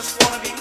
just wanna be